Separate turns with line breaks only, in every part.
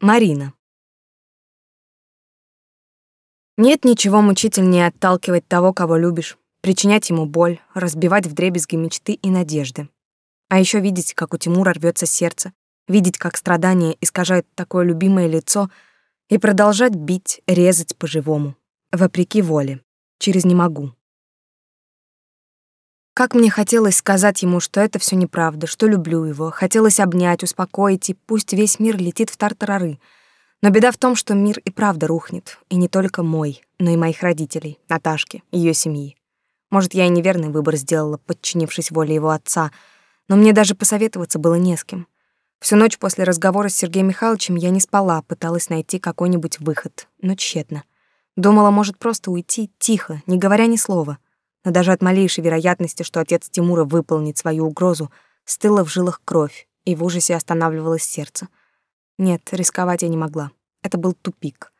Марина. Нет ничего мучительнее отталкивать того, кого любишь, причинять ему боль, разбивать вдребезги мечты и надежды. А еще видеть, как у Тимура рвется сердце, видеть, как страдания искажают такое любимое лицо и продолжать бить, резать по-живому, вопреки воле, через «не могу». Как мне хотелось сказать ему, что это все неправда, что люблю его, хотелось обнять, успокоить, и пусть весь мир летит в тартарары. Но беда в том, что мир и правда рухнет, и не только мой, но и моих родителей, Наташки, ее семьи. Может, я и неверный выбор сделала, подчинившись воле его отца, но мне даже посоветоваться было не с кем. Всю ночь после разговора с Сергеем Михайловичем я не спала, пыталась найти какой-нибудь выход, но тщетно. Думала, может просто уйти тихо, не говоря ни слова — но даже от малейшей вероятности, что отец Тимура выполнит свою угрозу, стыла в жилах кровь, и в ужасе останавливалось сердце. Нет, рисковать я не могла. Это был тупик.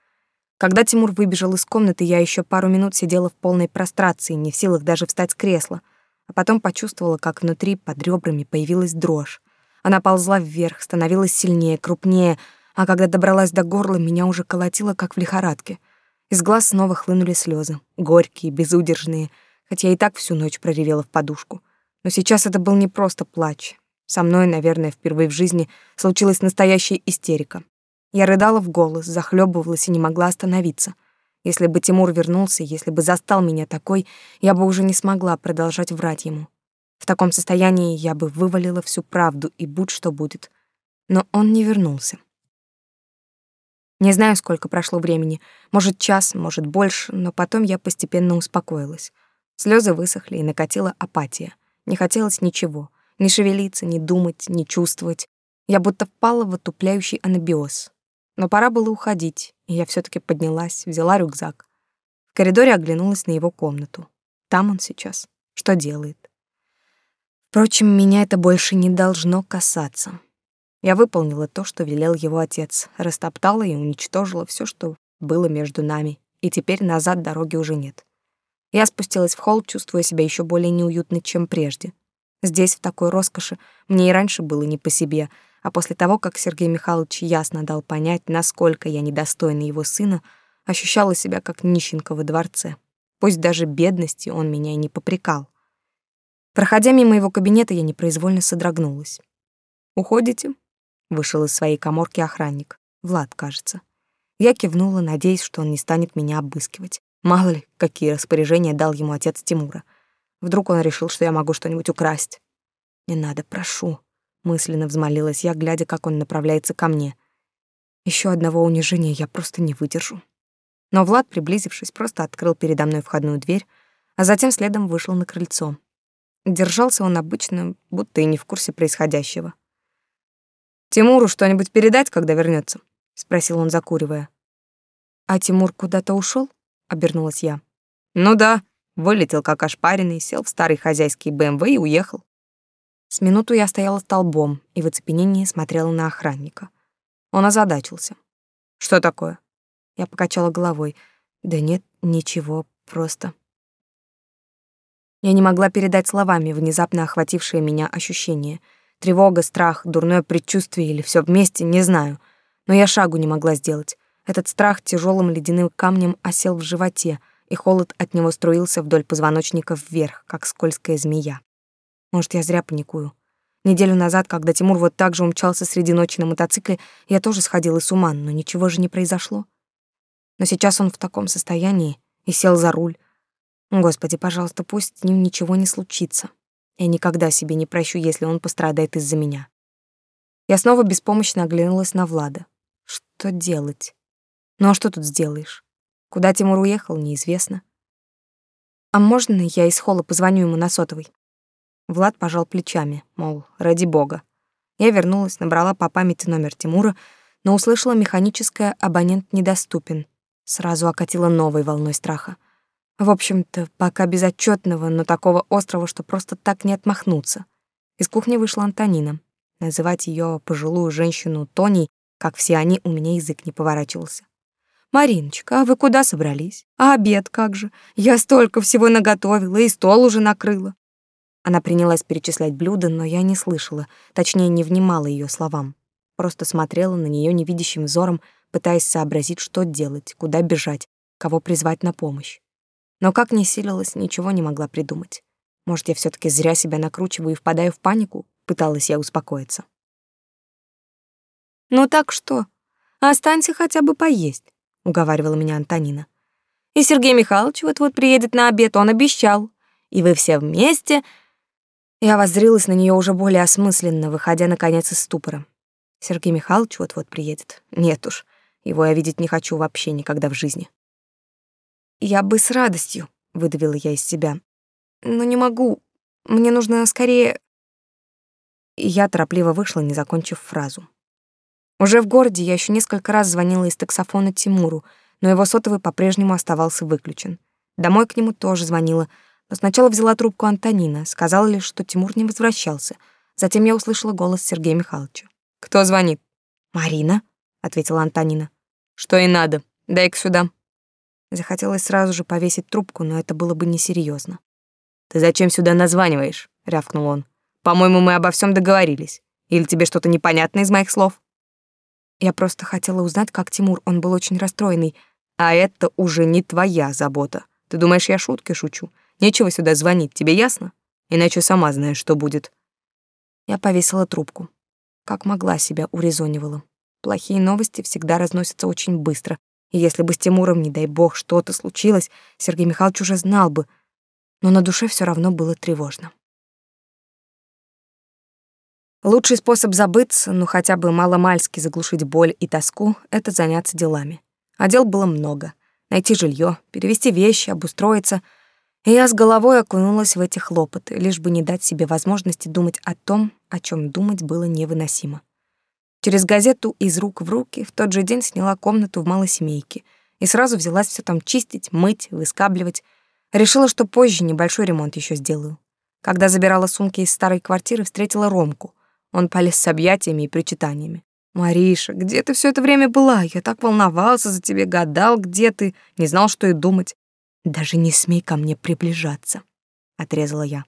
Когда Тимур выбежал из комнаты, я еще пару минут сидела в полной прострации, не в силах даже встать с кресла, а потом почувствовала, как внутри под ребрами появилась дрожь. Она ползла вверх, становилась сильнее, крупнее, а когда добралась до горла, меня уже колотило, как в лихорадке. Из глаз снова хлынули слезы, горькие, безудержные — хотя и так всю ночь проревела в подушку. Но сейчас это был не просто плач. Со мной, наверное, впервые в жизни случилась настоящая истерика. Я рыдала в голос, захлебывалась и не могла остановиться. Если бы Тимур вернулся, если бы застал меня такой, я бы уже не смогла продолжать врать ему. В таком состоянии я бы вывалила всю правду и будь что будет. Но он не вернулся. Не знаю, сколько прошло времени, может, час, может, больше, но потом я постепенно успокоилась. Слезы высохли, и накатила апатия. Не хотелось ничего. Ни шевелиться, ни думать, ни чувствовать. Я будто впала в отупляющий анабиоз. Но пора было уходить, и я все таки поднялась, взяла рюкзак. В коридоре оглянулась на его комнату. Там он сейчас. Что делает? Впрочем, меня это больше не должно касаться. Я выполнила то, что велел его отец, растоптала и уничтожила все, что было между нами, и теперь назад дороги уже нет. Я спустилась в холл, чувствуя себя еще более неуютно, чем прежде. Здесь, в такой роскоши, мне и раньше было не по себе, а после того, как Сергей Михайлович ясно дал понять, насколько я недостойна его сына, ощущала себя как нищенка во дворце. Пусть даже бедности он меня и не попрекал. Проходя мимо его кабинета, я непроизвольно содрогнулась. «Уходите?» — вышел из своей каморки охранник. Влад, кажется. Я кивнула, надеясь, что он не станет меня обыскивать. Мало ли, какие распоряжения дал ему отец Тимура. Вдруг он решил, что я могу что-нибудь украсть. «Не надо, прошу», — мысленно взмолилась я, глядя, как он направляется ко мне. Еще одного унижения я просто не выдержу. Но Влад, приблизившись, просто открыл передо мной входную дверь, а затем следом вышел на крыльцо. Держался он обычно, будто и не в курсе происходящего. «Тимуру что-нибудь передать, когда вернется? спросил он, закуривая. «А Тимур куда-то ушел? Обернулась я. Ну да, вылетел как ошпаренный, сел в старый хозяйский БМВ и уехал. С минуту я стояла столбом и в оцепенении смотрела на охранника. Он озадачился. Что такое? Я покачала головой. Да нет, ничего, просто. Я не могла передать словами внезапно охватившее меня ощущение. Тревога, страх, дурное предчувствие или все вместе, не знаю. Но я шагу не могла сделать. Этот страх тяжелым ледяным камнем осел в животе, и холод от него струился вдоль позвоночника вверх, как скользкая змея. Может, я зря паникую. Неделю назад, когда Тимур вот так же умчался среди ночи на мотоцикле, я тоже сходила с ума, но ничего же не произошло. Но сейчас он в таком состоянии и сел за руль. Господи, пожалуйста, пусть с ним ничего не случится. Я никогда себе не прощу, если он пострадает из-за меня. Я снова беспомощно оглянулась на Влада. Что делать? Ну а что тут сделаешь? Куда Тимур уехал, неизвестно. А можно я из холла позвоню ему на сотовый? Влад пожал плечами, мол, ради бога. Я вернулась, набрала по памяти номер Тимура, но услышала механическое «абонент недоступен». Сразу окатила новой волной страха. В общем-то, пока безотчетного, но такого острого, что просто так не отмахнуться. Из кухни вышла Антонина. Называть ее пожилую женщину Тоней, как все они, у меня язык не поворачивался. «Мариночка, а вы куда собрались? А обед как же? Я столько всего наготовила и стол уже накрыла». Она принялась перечислять блюда, но я не слышала, точнее, не внимала ее словам. Просто смотрела на нее невидящим взором, пытаясь сообразить, что делать, куда бежать, кого призвать на помощь. Но как ни силилась, ничего не могла придумать. Может, я все таки зря себя накручиваю и впадаю в панику? Пыталась я успокоиться. «Ну так что? Останься хотя бы поесть», — уговаривала меня Антонина. «И Сергей Михайлович вот-вот приедет на обед, он обещал. И вы все вместе...» Я воззрилась на нее уже более осмысленно, выходя, наконец, из ступора. Сергей Михайлович вот-вот приедет. Нет уж, его я видеть не хочу вообще никогда в жизни. «Я бы с радостью», — выдавила я из себя. «Но не могу. Мне нужно скорее...» я торопливо вышла, не закончив фразу. Уже в городе я еще несколько раз звонила из таксофона Тимуру, но его сотовый по-прежнему оставался выключен. Домой к нему тоже звонила, но сначала взяла трубку Антонина, сказала лишь, что Тимур не возвращался. Затем я услышала голос Сергея Михайловича. «Кто звонит?» «Марина», — ответила Антонина. «Что и надо. Дай-ка сюда». Захотелось сразу же повесить трубку, но это было бы несерьезно. «Ты зачем сюда названиваешь?» — рявкнул он. «По-моему, мы обо всем договорились. Или тебе что-то непонятно из моих слов?» Я просто хотела узнать, как Тимур, он был очень расстроенный. А это уже не твоя забота. Ты думаешь, я шутки шучу? Нечего сюда звонить, тебе ясно? Иначе сама знаешь, что будет. Я повесила трубку. Как могла себя урезонивала. Плохие новости всегда разносятся очень быстро, и если бы с Тимуром, не дай бог, что-то случилось, Сергей Михайлович уже знал бы, но на душе все равно было тревожно. Лучший способ забыться, ну хотя бы маломальски заглушить боль и тоску — это заняться делами. А дел было много. Найти жилье, перевести вещи, обустроиться. И я с головой окунулась в эти хлопоты, лишь бы не дать себе возможности думать о том, о чем думать было невыносимо. Через газету из рук в руки в тот же день сняла комнату в малосемейке и сразу взялась все там чистить, мыть, выскабливать. Решила, что позже небольшой ремонт еще сделаю. Когда забирала сумки из старой квартиры, встретила Ромку. Он полез с объятиями и причитаниями. «Мариша, где ты все это время была? Я так волновался за тебя, гадал, где ты, не знал, что и думать. Даже не смей ко мне приближаться», — отрезала я.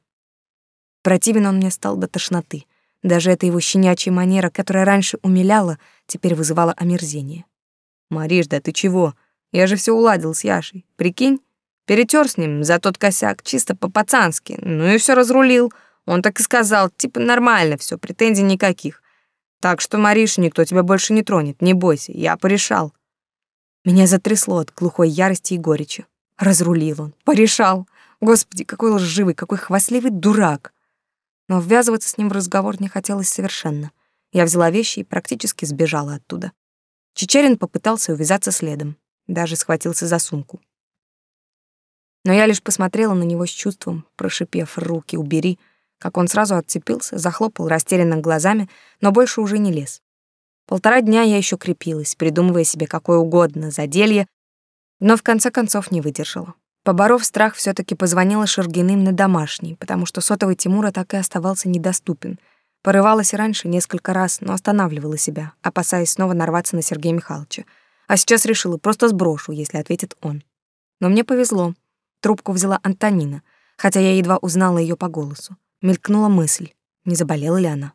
Противен он мне стал до тошноты. Даже эта его щенячья манера, которая раньше умиляла, теперь вызывала омерзение. «Мариш, да ты чего? Я же все уладил с Яшей. Прикинь, перетер с ним за тот косяк чисто по-пацански, ну и все разрулил. Он так и сказал, типа нормально все, претензий никаких. Так что, Мариш, никто тебя больше не тронет, не бойся, я порешал». Меня затрясло от глухой ярости и горечи. Разрулил он, порешал. Господи, какой лживый, какой хвастливый дурак но ввязываться с ним в разговор не хотелось совершенно. Я взяла вещи и практически сбежала оттуда. Чечерин попытался увязаться следом, даже схватился за сумку. Но я лишь посмотрела на него с чувством, прошипев «руки убери», как он сразу отцепился, захлопал растерянно глазами, но больше уже не лез. Полтора дня я еще крепилась, придумывая себе какое угодно заделье, но в конце концов не выдержала. Поборов страх, все таки позвонила Шергиным на домашний, потому что сотовый Тимура так и оставался недоступен. Порывалась раньше несколько раз, но останавливала себя, опасаясь снова нарваться на Сергея Михайловича. А сейчас решила, просто сброшу, если ответит он. Но мне повезло. Трубку взяла Антонина, хотя я едва узнала ее по голосу. Мелькнула мысль, не заболела ли она.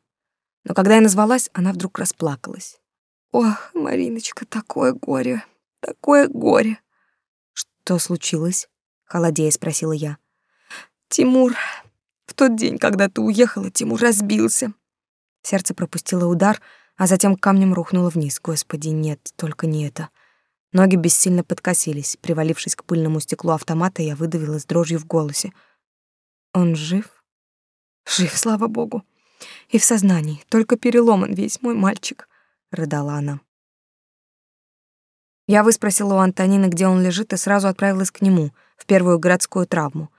Но когда я назвалась, она вдруг расплакалась. «Ох, Мариночка, такое горе, такое горе!» «Что случилось?» холодея спросила я. Тимур, в тот день, когда ты уехала, Тимур разбился. Сердце пропустило удар, а затем камнем рухнуло вниз. Господи, нет, только не это. Ноги бессильно подкосились. Привалившись к пыльному стеклу автомата, я выдавила с дрожью в голосе. Он жив? Жив, слава богу. И в сознании, только переломан весь мой мальчик, рыдала она. Я выспросила у Антонины, где он лежит, и сразу отправилась к нему, в первую городскую травму.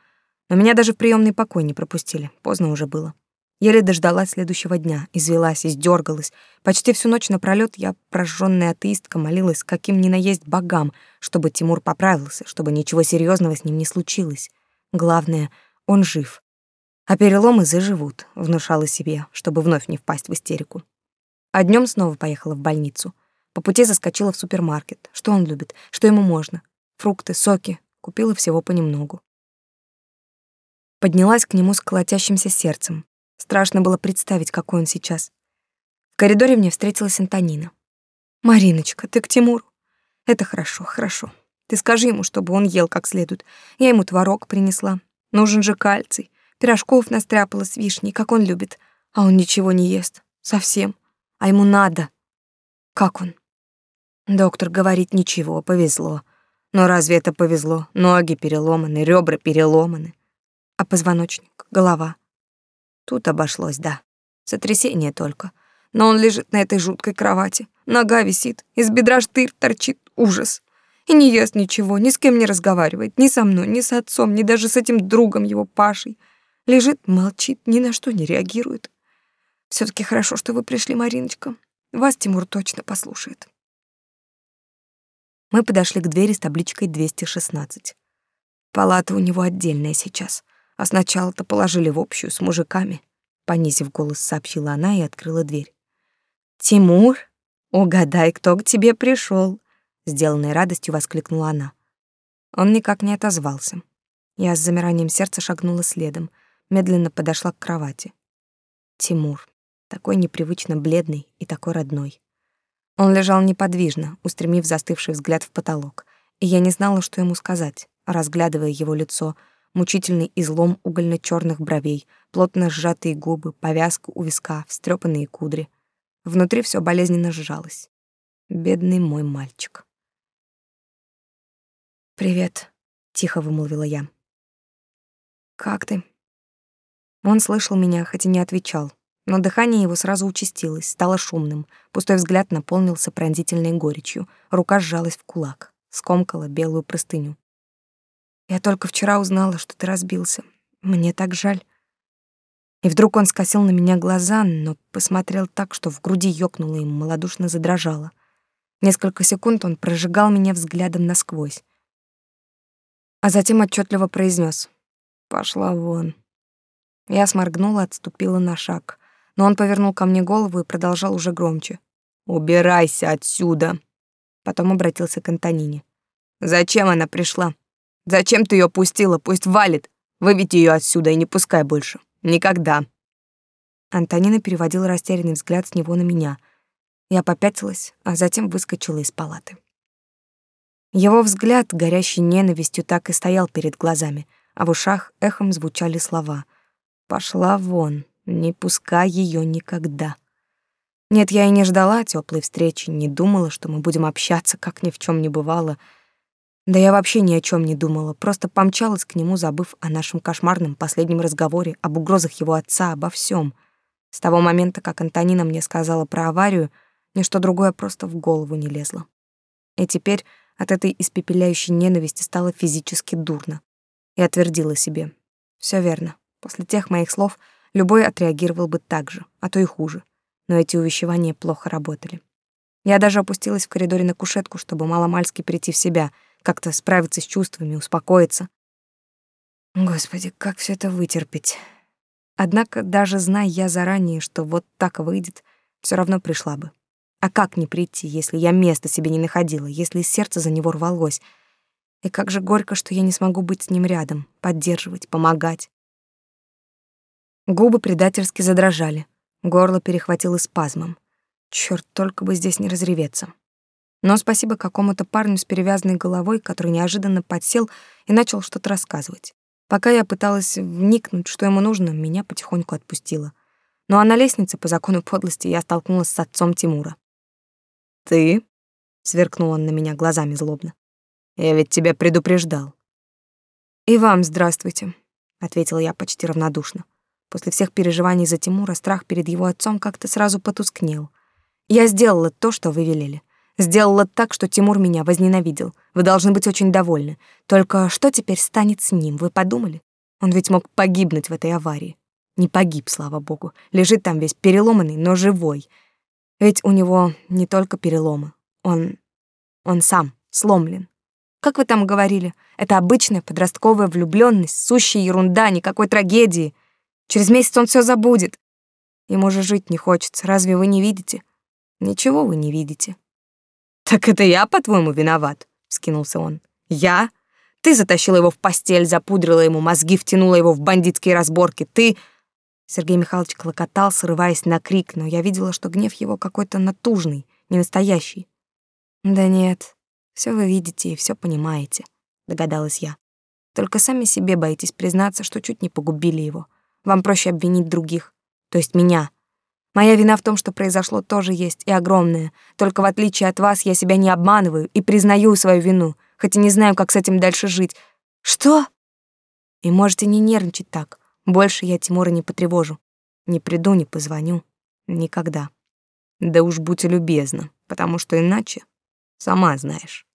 Но меня даже в приемный покой не пропустили, поздно уже было. Еле дождалась следующего дня, извелась, издергалась. Почти всю ночь напролёт я, прожжённая атеистка, молилась каким ни наесть богам, чтобы Тимур поправился, чтобы ничего серьезного с ним не случилось. Главное, он жив. А переломы заживут, внушала себе, чтобы вновь не впасть в истерику. А днем снова поехала в больницу — по пути заскочила в супермаркет. Что он любит? Что ему можно? Фрукты, соки. Купила всего понемногу. Поднялась к нему с колотящимся сердцем. Страшно было представить, какой он сейчас. В коридоре мне встретилась Антонина. «Мариночка, ты к Тимуру?» «Это хорошо, хорошо. Ты скажи ему, чтобы он ел как следует. Я ему творог принесла. Нужен же кальций. Пирожков настряпала с вишней, как он любит. А он ничего не ест. Совсем. А ему надо. Как он? Доктор говорит, ничего, повезло. Но разве это повезло? Ноги переломаны, ребра переломаны. А позвоночник, голова? Тут обошлось, да. Сотрясение только. Но он лежит на этой жуткой кровати. Нога висит, из бедра штырь торчит. Ужас. И не ест ничего, ни с кем не разговаривает, ни со мной, ни с отцом, ни даже с этим другом его Пашей. Лежит, молчит, ни на что не реагирует. все таки хорошо, что вы пришли, Мариночка. Вас Тимур точно послушает. Мы подошли к двери с табличкой 216. Палата у него отдельная сейчас, а сначала-то положили в общую с мужиками, понизив голос, сообщила она и открыла дверь. Тимур, угадай, кто к тебе пришел, сделанной радостью воскликнула она. Он никак не отозвался. Я с замиранием сердца шагнула следом, медленно подошла к кровати. Тимур, такой непривычно бледный и такой родной. Он лежал неподвижно, устремив застывший взгляд в потолок, и я не знала, что ему сказать, разглядывая его лицо, мучительный излом угольно черных бровей, плотно сжатые губы, повязку у виска, встрепанные кудри. Внутри все болезненно сжалось. Бедный мой мальчик. «Привет», — тихо вымолвила я. «Как ты?» Он слышал меня, хоть и не отвечал, но дыхание его сразу участилось, стало шумным. Пустой взгляд наполнился пронзительной горечью. Рука сжалась в кулак, скомкала белую простыню. «Я только вчера узнала, что ты разбился. Мне так жаль». И вдруг он скосил на меня глаза, но посмотрел так, что в груди ёкнуло и малодушно задрожало. Несколько секунд он прожигал меня взглядом насквозь а затем отчетливо произнес: «Пошла вон». Я сморгнула, отступила на шаг, но он повернул ко мне голову и продолжал уже громче. «Убирайся отсюда!» Потом обратился к Антонине. «Зачем она пришла? Зачем ты ее пустила? Пусть валит! Выведи ее отсюда и не пускай больше. Никогда!» Антонина переводила растерянный взгляд с него на меня. Я попятилась, а затем выскочила из палаты. Его взгляд, горящий ненавистью, так и стоял перед глазами, а в ушах эхом звучали слова «Пошла вон, не пускай ее никогда». Нет, я и не ждала теплой встречи, не думала, что мы будем общаться, как ни в чем не бывало. Да я вообще ни о чем не думала, просто помчалась к нему, забыв о нашем кошмарном последнем разговоре, об угрозах его отца, обо всем. С того момента, как Антонина мне сказала про аварию, ничто другое просто в голову не лезло. И теперь от этой испепеляющей ненависти стало физически дурно. И отвердила себе. Все верно. После тех моих слов любой отреагировал бы так же, а то и хуже. Но эти увещевания плохо работали. Я даже опустилась в коридоре на кушетку, чтобы маломальски прийти в себя, как-то справиться с чувствами, успокоиться. Господи, как все это вытерпеть? Однако, даже зная я заранее, что вот так выйдет, все равно пришла бы. А как не прийти, если я места себе не находила, если сердце за него рвалось? И как же горько, что я не смогу быть с ним рядом, поддерживать, помогать. Губы предательски задрожали, горло перехватило спазмом. Чёрт, только бы здесь не разреветься. Но спасибо какому-то парню с перевязанной головой, который неожиданно подсел и начал что-то рассказывать. Пока я пыталась вникнуть, что ему нужно, меня потихоньку отпустило. Ну а на лестнице, по закону подлости, я столкнулась с отцом Тимура. «Ты?» — сверкнул он на меня глазами злобно. «Я ведь тебя предупреждал». «И вам здравствуйте», — ответила я почти равнодушно. После всех переживаний за Тимура страх перед его отцом как-то сразу потускнел. «Я сделала то, что вы велели. Сделала так, что Тимур меня возненавидел. Вы должны быть очень довольны. Только что теперь станет с ним, вы подумали? Он ведь мог погибнуть в этой аварии. Не погиб, слава богу. Лежит там весь переломанный, но живой. Ведь у него не только переломы. Он... он сам сломлен. Как вы там говорили, это обычная подростковая влюблённость, сущая ерунда, никакой трагедии. Через месяц он всё забудет. Ему же жить не хочется, разве вы не видите? Ничего вы не видите. Так это я, по-твоему, виноват? Скинулся он. Я? Ты затащила его в постель, запудрила ему мозги, втянула его в бандитские разборки. Ты... Сергей Михайлович клокотал, срываясь на крик, но я видела, что гнев его какой-то натужный, не настоящий. «Да нет, все вы видите и все понимаете», — догадалась я. «Только сами себе боитесь признаться, что чуть не погубили его. Вам проще обвинить других, то есть меня. Моя вина в том, что произошло, тоже есть, и огромная. Только в отличие от вас я себя не обманываю и признаю свою вину, хоть и не знаю, как с этим дальше жить. Что? И можете не нервничать так. Больше я Тимура не потревожу. Не приду, не позвоню. Никогда. Да уж будь любезна, потому что иначе, сама знаешь.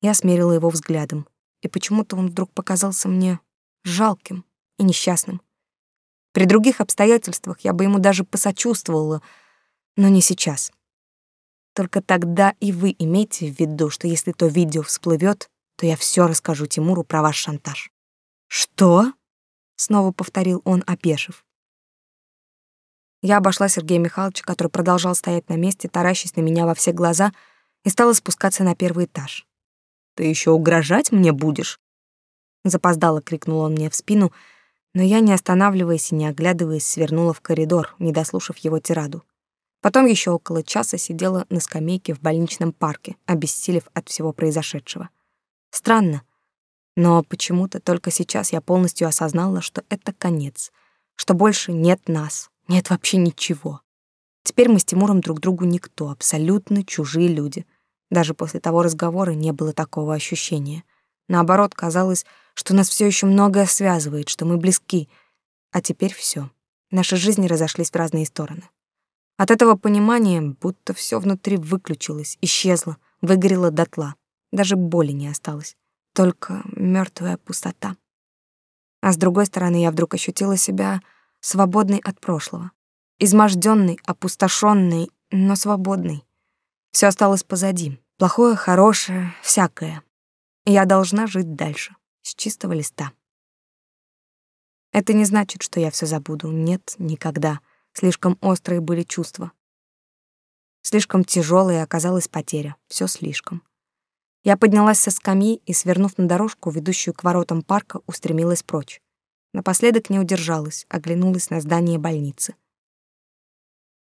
Я смерила его взглядом, и почему-то он вдруг показался мне жалким и несчастным. При других обстоятельствах я бы ему даже посочувствовала, но не сейчас. Только тогда и вы имейте в виду, что если то видео всплывет, то я все расскажу Тимуру про ваш шантаж. Что? снова повторил он, опешив. Я обошла Сергея Михайловича, который продолжал стоять на месте, таращась на меня во все глаза, и стала спускаться на первый этаж. Ты еще угрожать мне будешь? Запоздало крикнул он мне в спину, но я, не останавливаясь и не оглядываясь, свернула в коридор, не дослушав его тираду. Потом еще около часа сидела на скамейке в больничном парке, обессилев от всего произошедшего. Странно, но почему-то только сейчас я полностью осознала, что это конец, что больше нет нас, нет вообще ничего. Теперь мы с Тимуром друг другу никто, абсолютно чужие люди. Даже после того разговора не было такого ощущения. Наоборот, казалось, что нас все еще многое связывает, что мы близки. А теперь все. Наши жизни разошлись в разные стороны. От этого понимания будто все внутри выключилось, исчезло, выгорело дотла. Даже боли не осталось только мертвая пустота. А с другой стороны, я вдруг ощутила себя свободной от прошлого, измождённой, опустошённой, но свободной. Все осталось позади, плохое, хорошее, всякое. Я должна жить дальше, с чистого листа. Это не значит, что я все забуду. Нет, никогда. Слишком острые были чувства. Слишком тяжелой оказалась потеря. Все слишком. Я поднялась со скамьи и, свернув на дорожку, ведущую к воротам парка, устремилась прочь. Напоследок не удержалась, оглянулась на здание больницы.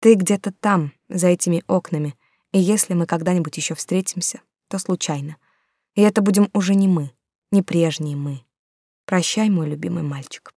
Ты где-то там, за этими окнами, и если мы когда-нибудь еще встретимся, то случайно. И это будем уже не мы, не прежние мы. Прощай, мой любимый мальчик.